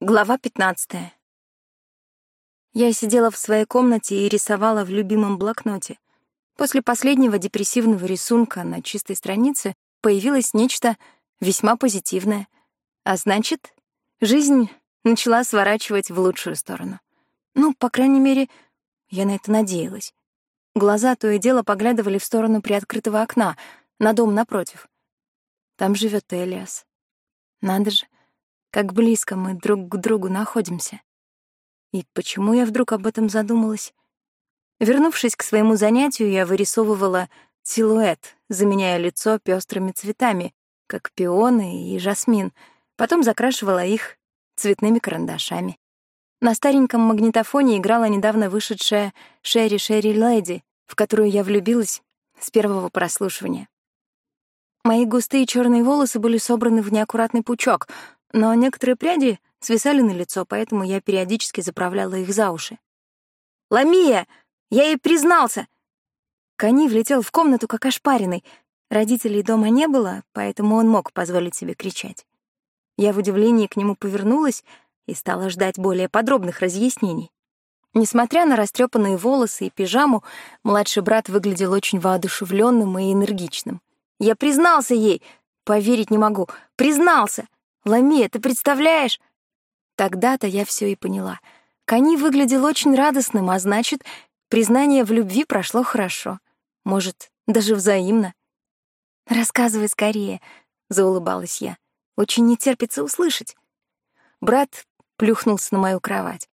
Глава 15. Я сидела в своей комнате и рисовала в любимом блокноте. После последнего депрессивного рисунка на чистой странице появилось нечто весьма позитивное. А значит, жизнь начала сворачивать в лучшую сторону. Ну, по крайней мере, я на это надеялась. Глаза то и дело поглядывали в сторону приоткрытого окна, на дом напротив. Там живет Элиас. Надо же, как близко мы друг к другу находимся. И почему я вдруг об этом задумалась? Вернувшись к своему занятию, я вырисовывала силуэт, заменяя лицо пестрыми цветами, как пионы и жасмин, потом закрашивала их цветными карандашами. На стареньком магнитофоне играла недавно вышедшая «Шерри Шерри Леди», в которую я влюбилась с первого прослушивания. Мои густые черные волосы были собраны в неаккуратный пучок, но некоторые пряди свисали на лицо, поэтому я периодически заправляла их за уши. «Ламия! Я ей признался!» Кани влетел в комнату как ошпаренный. Родителей дома не было, поэтому он мог позволить себе кричать. Я в удивлении к нему повернулась и стала ждать более подробных разъяснений. Несмотря на растрепанные волосы и пижаму, младший брат выглядел очень воодушевленным и энергичным. Я признался ей, поверить не могу, признался. Ламия, ты представляешь? Тогда-то я все и поняла. Кани выглядел очень радостным, а значит, признание в любви прошло хорошо. Может, даже взаимно. «Рассказывай скорее», — заулыбалась я. «Очень не терпится услышать». Брат плюхнулся на мою кровать.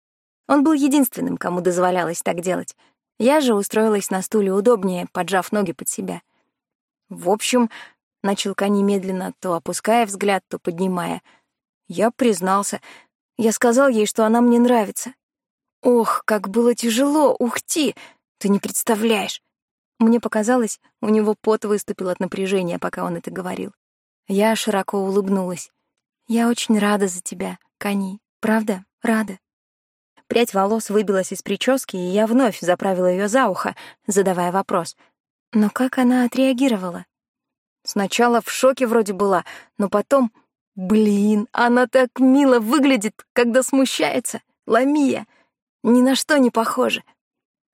Он был единственным, кому дозволялось так делать. Я же устроилась на стуле удобнее, поджав ноги под себя. В общем, Начал Кани медленно, то опуская взгляд, то поднимая. Я признался. Я сказал ей, что она мне нравится. Ох, как было тяжело, ухти! Ты не представляешь. Мне показалось, у него пот выступил от напряжения, пока он это говорил. Я широко улыбнулась. Я очень рада за тебя, Кани. Правда? Рада. Прядь волос выбилась из прически, и я вновь заправила ее за ухо, задавая вопрос. Но как она отреагировала? Сначала в шоке вроде была, но потом... Блин, она так мило выглядит, когда смущается. Ламия. Ни на что не похоже.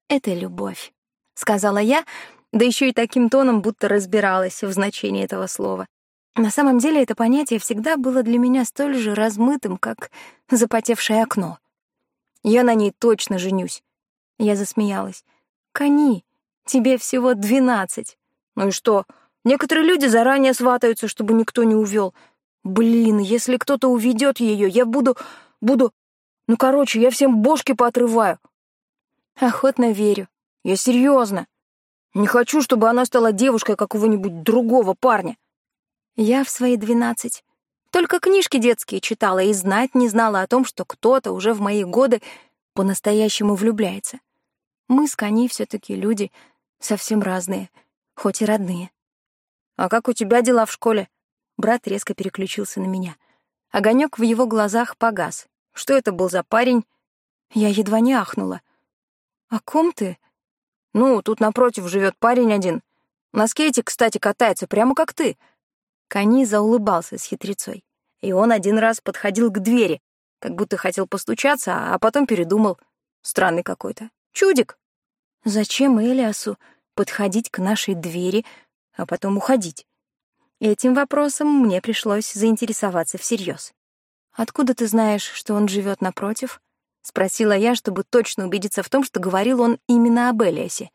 Это любовь, — сказала я, да еще и таким тоном, будто разбиралась в значении этого слова. На самом деле это понятие всегда было для меня столь же размытым, как запотевшее окно. Я на ней точно женюсь. Я засмеялась. «Кони, тебе всего двенадцать». «Ну и что? Некоторые люди заранее сватаются, чтобы никто не увел. Блин, если кто-то уведет ее, я буду... буду... Ну, короче, я всем бошки поотрываю. Охотно верю. Я серьезно. Не хочу, чтобы она стала девушкой какого-нибудь другого парня. Я в свои двенадцать только книжки детские читала и знать не знала о том, что кто-то уже в мои годы по-настоящему влюбляется. Мы с Коней все таки люди совсем разные, хоть и родные. «А как у тебя дела в школе?» Брат резко переключился на меня. Огонек в его глазах погас. Что это был за парень? Я едва не ахнула. «О ком ты?» «Ну, тут напротив живет парень один. На скейте, кстати, катается, прямо как ты». Кани заулыбался с хитрецой. И он один раз подходил к двери, как будто хотел постучаться, а потом передумал. Странный какой-то. Чудик. Зачем Элиасу подходить к нашей двери, а потом уходить. Этим вопросом мне пришлось заинтересоваться всерьез. «Откуда ты знаешь, что он живет напротив?» — спросила я, чтобы точно убедиться в том, что говорил он именно об Элиасе.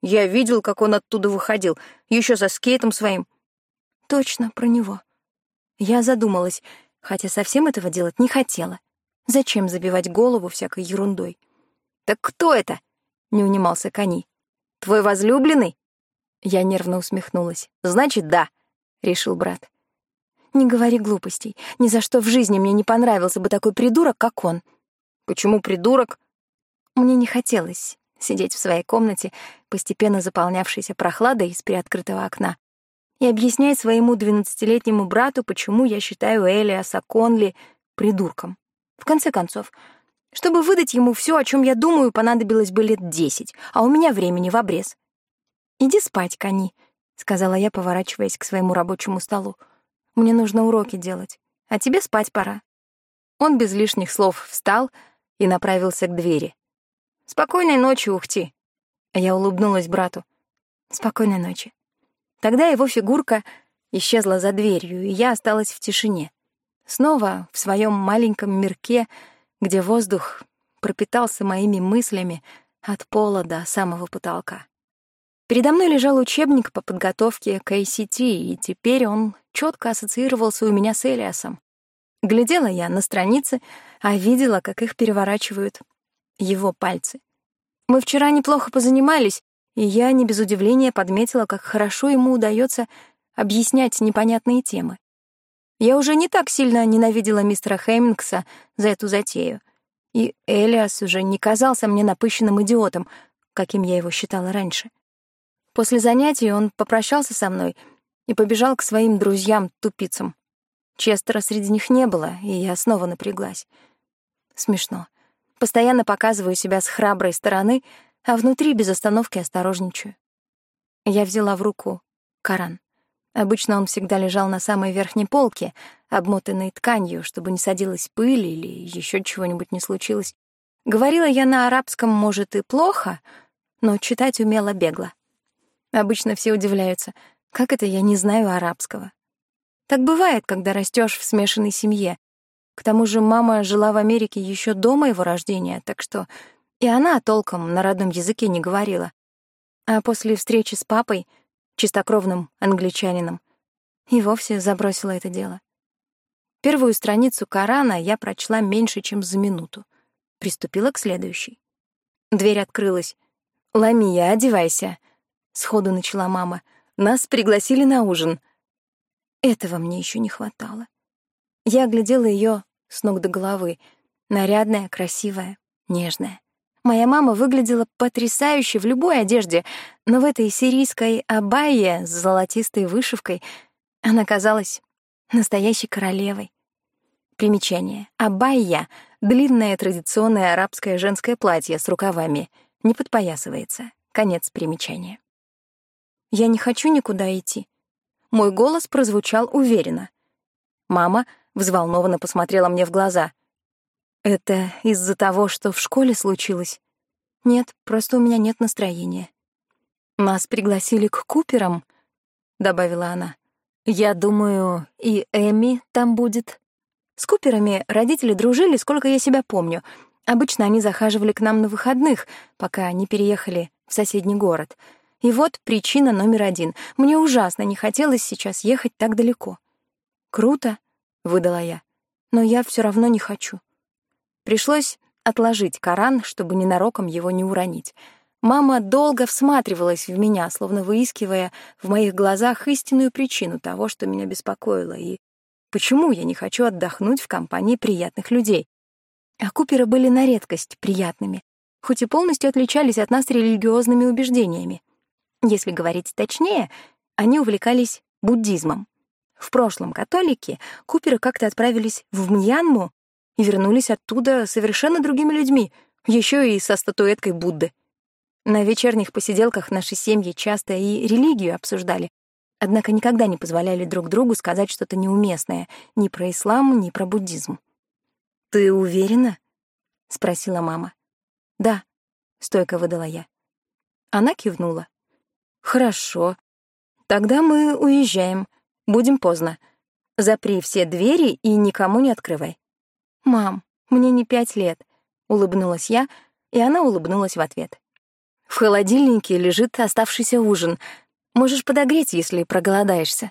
«Я видел, как он оттуда выходил, еще со скейтом своим». «Точно, про него». Я задумалась, хотя совсем этого делать не хотела. Зачем забивать голову всякой ерундой? «Так кто это?» — не унимался Кани. «Твой возлюбленный?» Я нервно усмехнулась. «Значит, да», — решил брат. «Не говори глупостей. Ни за что в жизни мне не понравился бы такой придурок, как он». «Почему придурок?» Мне не хотелось сидеть в своей комнате, постепенно заполнявшейся прохладой из приоткрытого окна, и объяснять своему двенадцатилетнему брату, почему я считаю Элиаса Конли придурком. В конце концов, чтобы выдать ему все, о чем я думаю, понадобилось бы лет десять, а у меня времени в обрез. «Иди спать, Кани», — сказала я, поворачиваясь к своему рабочему столу. «Мне нужно уроки делать, а тебе спать пора». Он без лишних слов встал и направился к двери. «Спокойной ночи, Ухти!» Я улыбнулась брату. «Спокойной ночи». Тогда его фигурка исчезла за дверью, и я осталась в тишине. Снова в своем маленьком мирке, где воздух пропитался моими мыслями от пола до самого потолка. Передо мной лежал учебник по подготовке к ACT, и теперь он четко ассоциировался у меня с Элиасом. Глядела я на страницы, а видела, как их переворачивают его пальцы. Мы вчера неплохо позанимались, и я не без удивления подметила, как хорошо ему удается объяснять непонятные темы. Я уже не так сильно ненавидела мистера Хэммингса за эту затею. И Элиас уже не казался мне напыщенным идиотом, каким я его считала раньше. После занятий он попрощался со мной и побежал к своим друзьям-тупицам. Честера среди них не было, и я снова напряглась. Смешно. Постоянно показываю себя с храброй стороны, а внутри без остановки осторожничаю. Я взяла в руку Коран. Обычно он всегда лежал на самой верхней полке, обмотанной тканью, чтобы не садилась пыль или еще чего-нибудь не случилось. Говорила я на арабском, может, и плохо, но читать умела бегло. Обычно все удивляются, как это я не знаю арабского. Так бывает, когда растешь в смешанной семье. К тому же мама жила в Америке еще до моего рождения, так что и она толком на родном языке не говорила. А после встречи с папой — чистокровным англичанином, и вовсе забросила это дело. Первую страницу Корана я прочла меньше, чем за минуту. Приступила к следующей. Дверь открылась. «Ламия, одевайся», — сходу начала мама. «Нас пригласили на ужин». Этого мне еще не хватало. Я оглядела ее с ног до головы. Нарядная, красивая, нежная. Моя мама выглядела потрясающе в любой одежде, но в этой сирийской абайе с золотистой вышивкой она казалась настоящей королевой. Примечание. Абайя — длинное традиционное арабское женское платье с рукавами, не подпоясывается. Конец примечания. «Я не хочу никуда идти». Мой голос прозвучал уверенно. Мама взволнованно посмотрела мне в глаза. Это из-за того, что в школе случилось? Нет, просто у меня нет настроения. Нас пригласили к Куперам, добавила она. Я думаю, и Эми там будет. С Куперами родители дружили, сколько я себя помню. Обычно они захаживали к нам на выходных, пока не переехали в соседний город. И вот причина номер один. Мне ужасно не хотелось сейчас ехать так далеко. «Круто», — выдала я, — «но я все равно не хочу». Пришлось отложить Коран, чтобы ненароком его не уронить. Мама долго всматривалась в меня, словно выискивая в моих глазах истинную причину того, что меня беспокоило, и почему я не хочу отдохнуть в компании приятных людей. А Куперы были на редкость приятными, хоть и полностью отличались от нас религиозными убеждениями. Если говорить точнее, они увлекались буддизмом. В прошлом католики Куперы как-то отправились в Мьянму и вернулись оттуда совершенно другими людьми, еще и со статуэткой Будды. На вечерних посиделках наши семьи часто и религию обсуждали, однако никогда не позволяли друг другу сказать что-то неуместное ни про ислам, ни про буддизм. «Ты уверена?» — спросила мама. «Да», — стойко выдала я. Она кивнула. «Хорошо. Тогда мы уезжаем. Будем поздно. Запри все двери и никому не открывай. «Мам, мне не пять лет», — улыбнулась я, и она улыбнулась в ответ. «В холодильнике лежит оставшийся ужин. Можешь подогреть, если проголодаешься».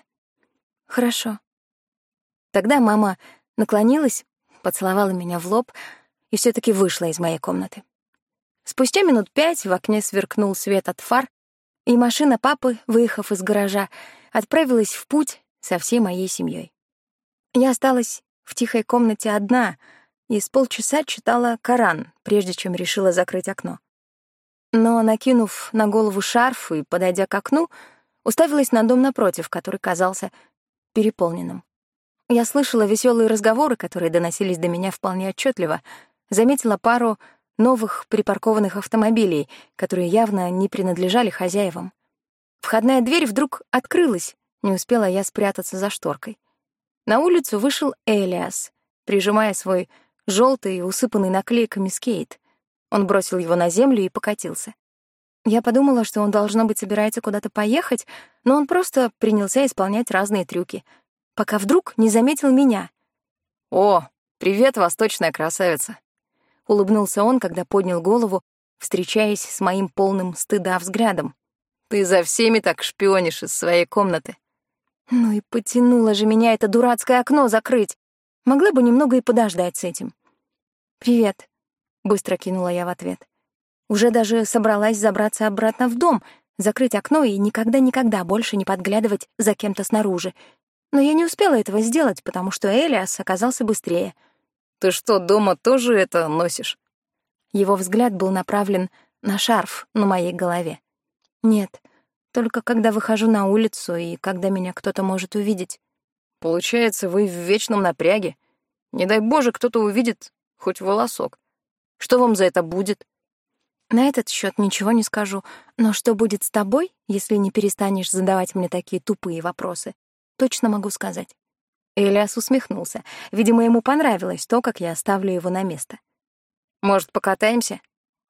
«Хорошо». Тогда мама наклонилась, поцеловала меня в лоб и все таки вышла из моей комнаты. Спустя минут пять в окне сверкнул свет от фар, и машина папы, выехав из гаража, отправилась в путь со всей моей семьей. Я осталась в тихой комнате одна и с полчаса читала Коран, прежде чем решила закрыть окно. Но, накинув на голову шарф и подойдя к окну, уставилась на дом напротив, который казался переполненным. Я слышала веселые разговоры, которые доносились до меня вполне отчетливо, заметила пару новых припаркованных автомобилей, которые явно не принадлежали хозяевам. Входная дверь вдруг открылась, не успела я спрятаться за шторкой. На улицу вышел Элиас, прижимая свой желтый, усыпанный наклейками скейт. Он бросил его на землю и покатился. Я подумала, что он, должно быть, собирается куда-то поехать, но он просто принялся исполнять разные трюки, пока вдруг не заметил меня. «О, привет, восточная красавица!» Улыбнулся он, когда поднял голову, встречаясь с моим полным стыда взглядом. «Ты за всеми так шпионишь из своей комнаты». Ну и потянуло же меня это дурацкое окно закрыть. Могла бы немного и подождать с этим. «Привет», — быстро кинула я в ответ. Уже даже собралась забраться обратно в дом, закрыть окно и никогда-никогда больше не подглядывать за кем-то снаружи. Но я не успела этого сделать, потому что Элиас оказался быстрее. «Ты что, дома тоже это носишь?» Его взгляд был направлен на шарф на моей голове. «Нет, только когда выхожу на улицу и когда меня кто-то может увидеть». «Получается, вы в вечном напряге. Не дай Боже, кто-то увидит хоть волосок. Что вам за это будет?» На этот счет ничего не скажу, но что будет с тобой, если не перестанешь задавать мне такие тупые вопросы, точно могу сказать. Элиас усмехнулся. Видимо, ему понравилось то, как я оставлю его на место. «Может, покатаемся?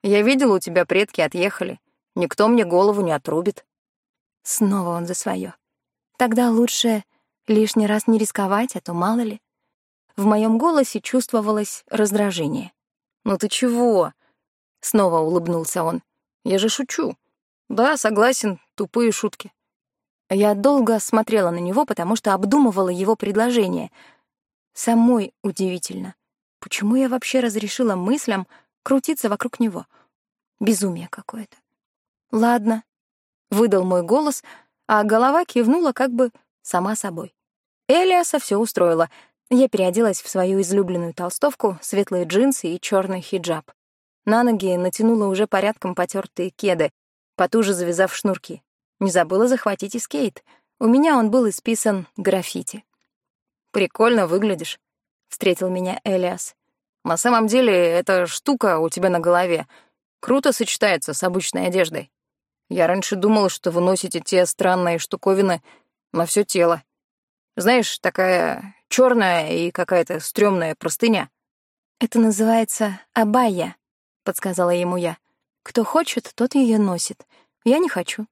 Я видел, у тебя предки отъехали. Никто мне голову не отрубит». Снова он за свое. Тогда лучше лишний раз не рисковать, а то мало ли. В моем голосе чувствовалось раздражение. «Ну ты чего?» Снова улыбнулся он. «Я же шучу. Да, согласен, тупые шутки». Я долго смотрела на него, потому что обдумывала его предложение. Самой удивительно. Почему я вообще разрешила мыслям крутиться вокруг него? Безумие какое-то. «Ладно», — выдал мой голос, а голова кивнула как бы сама собой. Элиаса все устроила. Я переоделась в свою излюбленную толстовку, светлые джинсы и черный хиджаб. На ноги натянула уже порядком потертые кеды, потуже завязав шнурки. Не забыла захватить и скейт. У меня он был исписан граффити. «Прикольно выглядишь», — встретил меня Элиас. «На самом деле, эта штука у тебя на голове круто сочетается с обычной одеждой. Я раньше думал, что вы носите те странные штуковины на все тело. Знаешь, такая черная и какая-то стрёмная простыня». «Это называется абайя», подсказала ему я. Кто хочет, тот ее носит. Я не хочу.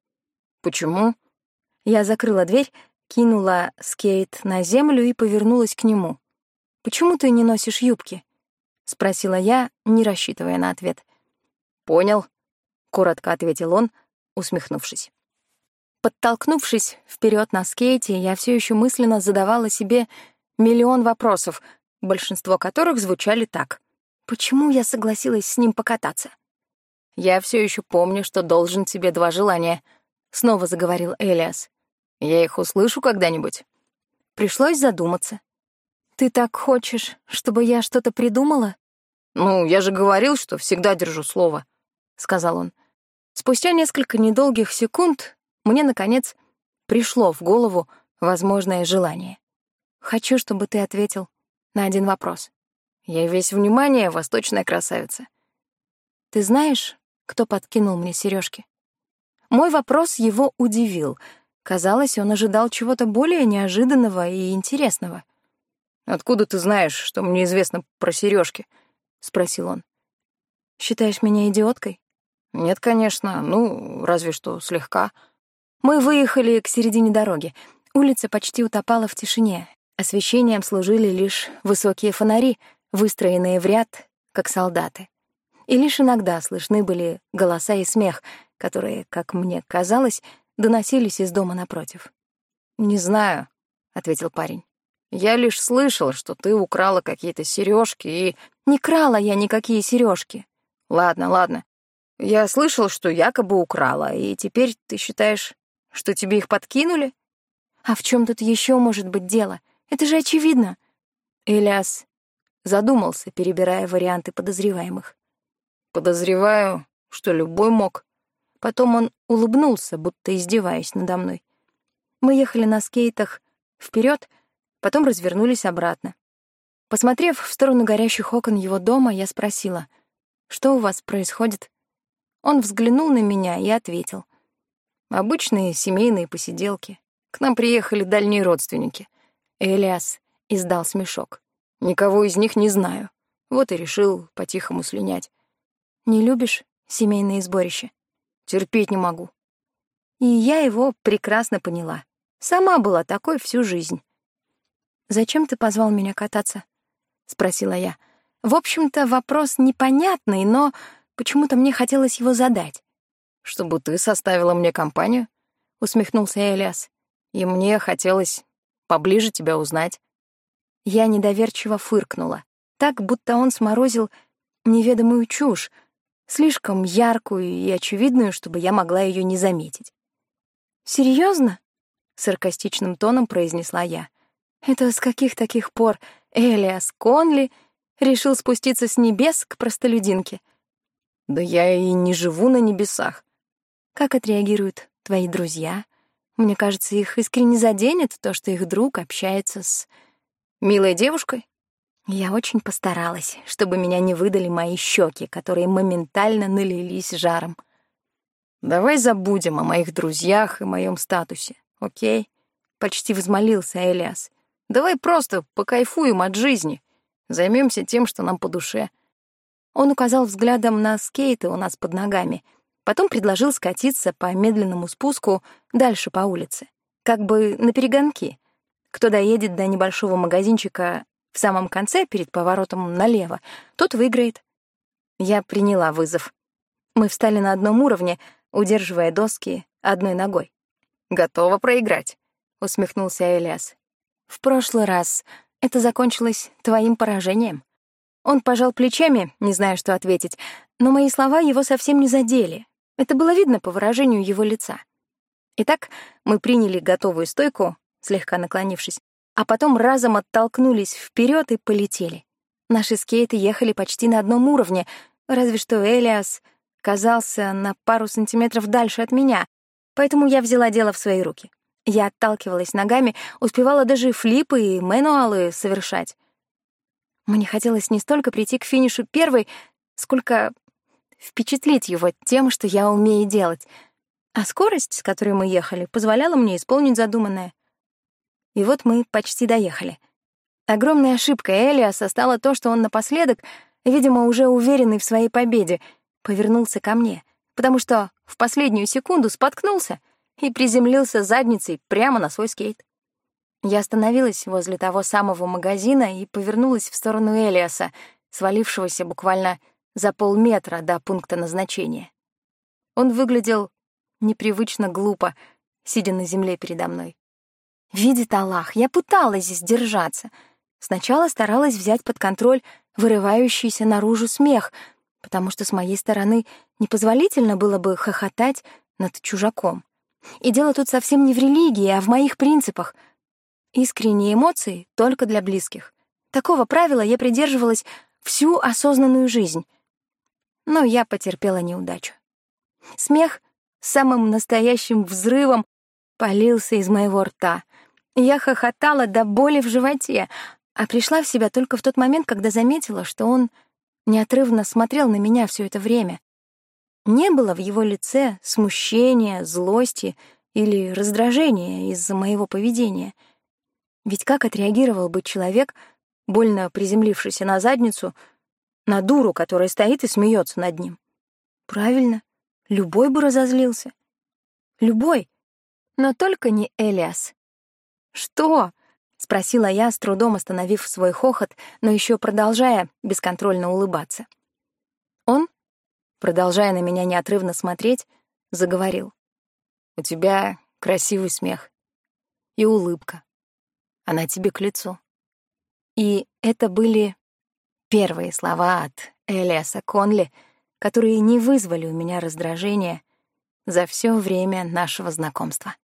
Почему? Я закрыла дверь, кинула скейт на землю и повернулась к нему. Почему ты не носишь юбки? спросила я, не рассчитывая на ответ. Понял, коротко ответил он, усмехнувшись. Подтолкнувшись вперед на скейте, я все еще мысленно задавала себе миллион вопросов, большинство которых звучали так: Почему я согласилась с ним покататься? «Я все еще помню, что должен тебе два желания», — снова заговорил Элиас. «Я их услышу когда-нибудь». Пришлось задуматься. «Ты так хочешь, чтобы я что-то придумала?» «Ну, я же говорил, что всегда держу слово», — сказал он. Спустя несколько недолгих секунд мне, наконец, пришло в голову возможное желание. «Хочу, чтобы ты ответил на один вопрос». Я весь внимание, восточная красавица. Ты знаешь, кто подкинул мне сережки? Мой вопрос его удивил. Казалось, он ожидал чего-то более неожиданного и интересного. «Откуда ты знаешь, что мне известно про сережки? спросил он. «Считаешь меня идиоткой?» «Нет, конечно. Ну, разве что слегка». Мы выехали к середине дороги. Улица почти утопала в тишине. Освещением служили лишь высокие фонари — выстроенные в ряд, как солдаты. И лишь иногда слышны были голоса и смех, которые, как мне казалось, доносились из дома напротив. «Не знаю», — ответил парень. «Я лишь слышал, что ты украла какие-то сережки и...» «Не крала я никакие сережки. «Ладно, ладно. Я слышал, что якобы украла, и теперь ты считаешь, что тебе их подкинули?» «А в чем тут еще может быть дело? Это же очевидно». Элиас Задумался, перебирая варианты подозреваемых. «Подозреваю, что любой мог». Потом он улыбнулся, будто издеваясь надо мной. Мы ехали на скейтах вперед, потом развернулись обратно. Посмотрев в сторону горящих окон его дома, я спросила, «Что у вас происходит?» Он взглянул на меня и ответил. «Обычные семейные посиделки. К нам приехали дальние родственники». Элиас издал смешок. Никого из них не знаю. Вот и решил по-тихому слинять. Не любишь семейные сборища? Терпеть не могу. И я его прекрасно поняла. Сама была такой всю жизнь. «Зачем ты позвал меня кататься?» — спросила я. В общем-то, вопрос непонятный, но почему-то мне хотелось его задать. «Чтобы ты составила мне компанию?» — усмехнулся Элиас. «И мне хотелось поближе тебя узнать». Я недоверчиво фыркнула, так, будто он сморозил неведомую чушь, слишком яркую и очевидную, чтобы я могла ее не заметить. Серьезно? саркастичным тоном произнесла я. Это с каких таких пор Элиас Конли решил спуститься с небес к простолюдинке? Да я и не живу на небесах. Как отреагируют твои друзья? Мне кажется, их искренне заденет то, что их друг общается с милой девушкой. Я очень постаралась, чтобы меня не выдали мои щеки, которые моментально налились жаром. Давай забудем о моих друзьях и моем статусе, окей? Почти взмолился Элиас. Давай просто покайфуем от жизни, займемся тем, что нам по душе. Он указал взглядом на скейты у нас под ногами, потом предложил скатиться по медленному спуску дальше по улице, как бы на перегонки. Кто доедет до небольшого магазинчика в самом конце, перед поворотом налево, тот выиграет. Я приняла вызов. Мы встали на одном уровне, удерживая доски одной ногой. «Готова проиграть», — усмехнулся Элиас. «В прошлый раз это закончилось твоим поражением». Он пожал плечами, не зная, что ответить, но мои слова его совсем не задели. Это было видно по выражению его лица. Итак, мы приняли готовую стойку, слегка наклонившись, а потом разом оттолкнулись вперед и полетели. Наши скейты ехали почти на одном уровне, разве что Элиас казался на пару сантиметров дальше от меня, поэтому я взяла дело в свои руки. Я отталкивалась ногами, успевала даже флипы и мануалы совершать. Мне хотелось не столько прийти к финишу первой, сколько впечатлить его тем, что я умею делать. А скорость, с которой мы ехали, позволяла мне исполнить задуманное. И вот мы почти доехали. Огромной ошибкой Элиаса стало то, что он напоследок, видимо, уже уверенный в своей победе, повернулся ко мне, потому что в последнюю секунду споткнулся и приземлился задницей прямо на свой скейт. Я остановилась возле того самого магазина и повернулась в сторону Элиаса, свалившегося буквально за полметра до пункта назначения. Он выглядел непривычно глупо, сидя на земле передо мной. Видит Аллах, я пыталась сдержаться. Сначала старалась взять под контроль вырывающийся наружу смех, потому что с моей стороны непозволительно было бы хохотать над чужаком. И дело тут совсем не в религии, а в моих принципах. Искренние эмоции только для близких. Такого правила я придерживалась всю осознанную жизнь. Но я потерпела неудачу. Смех самым настоящим взрывом полился из моего рта. Я хохотала до боли в животе, а пришла в себя только в тот момент, когда заметила, что он неотрывно смотрел на меня все это время. Не было в его лице смущения, злости или раздражения из-за моего поведения. Ведь как отреагировал бы человек, больно приземлившийся на задницу, на дуру, которая стоит и смеется над ним? Правильно, любой бы разозлился. Любой, но только не Элиас. «Что?» — спросила я, с трудом остановив свой хохот, но еще продолжая бесконтрольно улыбаться. Он, продолжая на меня неотрывно смотреть, заговорил. «У тебя красивый смех и улыбка. Она тебе к лицу». И это были первые слова от Элиаса Конли, которые не вызвали у меня раздражения за все время нашего знакомства.